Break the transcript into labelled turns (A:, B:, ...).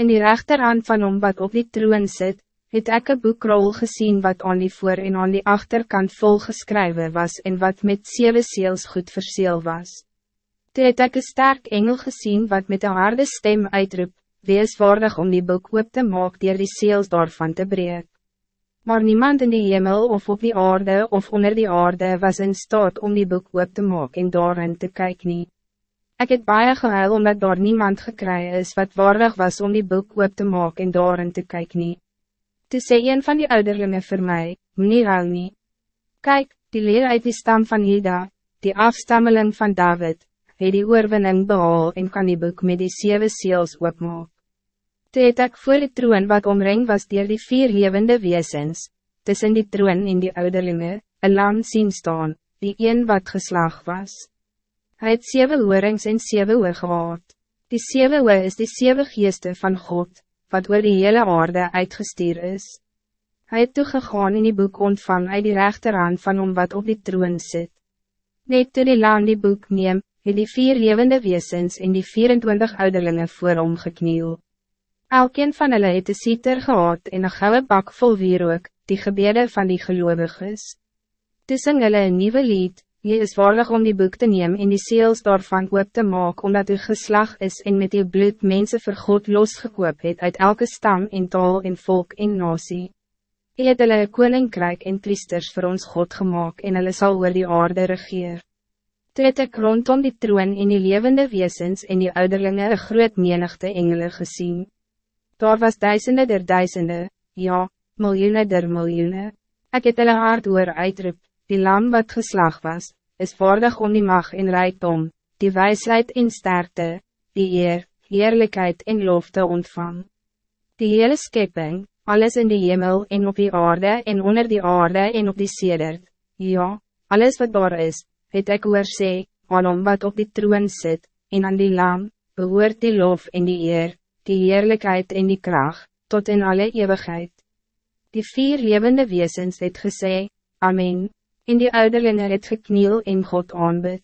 A: In die rechterhand van hom wat op die troon sit, het ek een boekrol gezien wat aan die voor en aan die achterkant vol geskrywe was en wat met zeven seels goed verseel was. Toe het ek een sterk engel gezien wat met een harde stem uitroep, wees waardig om die boek op te maak dier die seels daarvan te breek. Maar niemand in die hemel of op die aarde of onder die aarde was in staat om die boek op te maak en daarin te kijken. nie. Ik het baie gehuil omdat daar niemand gekry is wat waardig was om die boek op te maak en daarin te kijken. nie. Toe sê een van die ouderlinge vir my, meneer huil nie. Kyk, die leer uit die stam van Ida, die afstammeling van David, het die oorwinning behaal en kan die boek met die zeven seels oopmaak. Toe het ek voor die troon wat omring was dier die vier levende wezens, tussen die troon en die ouderlinge, een lam zien staan, die een wat geslag was. Hij het zeven oorings en zeven oor gehad. Die zeven oor is die zeven geeste van God, wat oor die hele aarde uitgestuur is. Hij het toegegaan in die boek ontvang uit die rechterhand van hom wat op die troon zit. Net toe die lam die boek neem, het die vier levende wezens en die 24 ouderlinge voor hom gekniel. Elkeen van hulle het een sieter gehad en een gouden bak vol wierook, die gebede van die geloviges. Toe sing hulle een nieuwe lied, Je is waardig om die boek te nemen en die seels daarvan oop te maak, omdat u geslag is en met uw bloed mensen vir God losgekoop het uit elke stam en taal en volk en nasie. U het hulle koninkrijk en priesters voor ons God gemaakt en hulle sal oor die aarde regeer. Toe het ek rondom die troon en die levende wezens en die ouderlinge een groot menigte engele gezien. Daar was duisende der duisende, ja, miljoenen der miljoenen. Ik het hulle hard oor uitroep, die lam wat geslag was, is waardig om die mag en rijkdom, die wijsheid en sterkte, die eer, heerlijkheid en lof te ontvang. Die hele schepping, alles in die hemel en op die aarde en onder die aarde en op die sedert, ja, alles wat daar is, het ek oor sê, aan hom wat op die troon zit, en aan die lam, behoort die lof en die eer, die heerlijkheid en die kracht, tot in alle eeuwigheid. Die vier levende wezens het gesê, Amen, en die ouderlinge het gekniel en God aanbid.